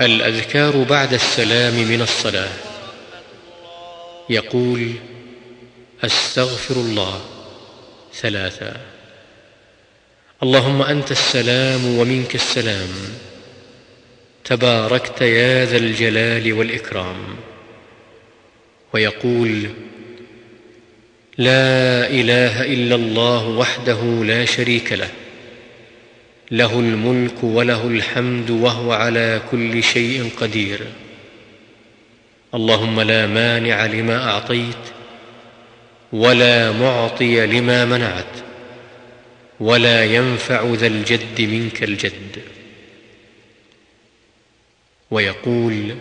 الأذكار بعد السلام من الصلاة. يقول أستغفر الله ثلاثا اللهم أنت السلام ومنك السلام. تباركت يا ذا الجلال والإكرام. ويقول لا إله إلا الله وحده لا شريك له. له الملك وله الحمد وهو على كل شيء قدير. اللهم لا مانع لما أعطيت ولا معطي لما منعت ولا ينفع ذا الجد منك الجد. ويقول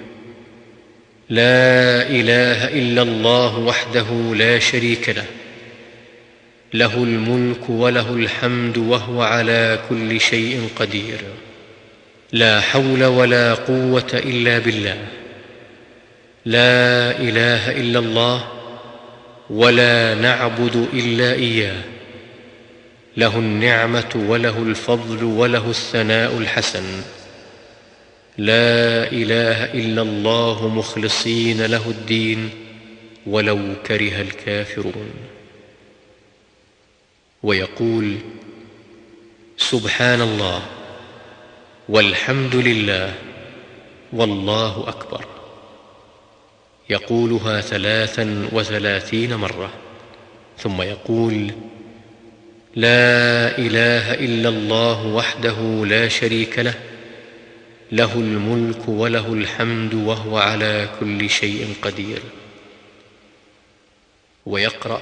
لا إله إلا الله وحده لا شريك له. له الملك وله الحمد وهو على كل شيء قدير. لا حول ولا قوة إلا بالله. لا إله إلا الله ولا نعبد إلا إياه. له النعمة وله الفضل وله الثناء الحسن. لا إله إلا الله مخلصين له الدين ولو كره الكافرون. ويقول سبحان الله والحمد لله والله أكبر. يقولها ثلاثا وثلاثين مرة ثم يقول لا إله إلا الله وحده لا شريك له له الملك وله الحمد وهو على كل شيء قدير. ويقرأ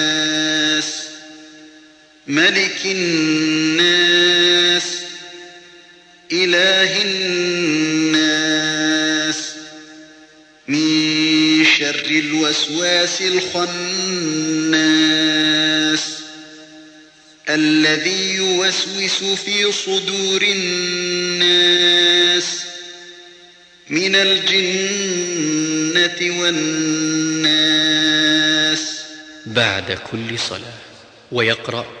ملك الناس إله الناس. من شر الوسواس الخناس. الذي يوسوس في صدور الناس. من الجنة والناس. بعد كل صلاة ويقرأ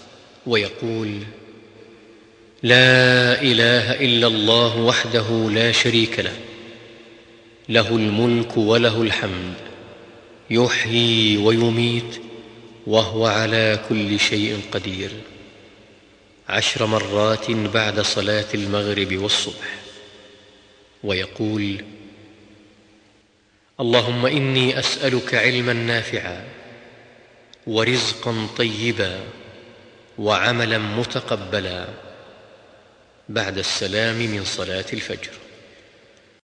ويقول لا إله إلا الله وحده لا شريك له له الملك وله الحمد يحيي ويميت وهو على كل شيء قدير. عشر مرات بعد صلاة المغرب والصبح. ويقول اللهم إني أسألك علما نافعا ورزقا طيبا وعملا متقبلا بعد السلام من صلاة الفجر.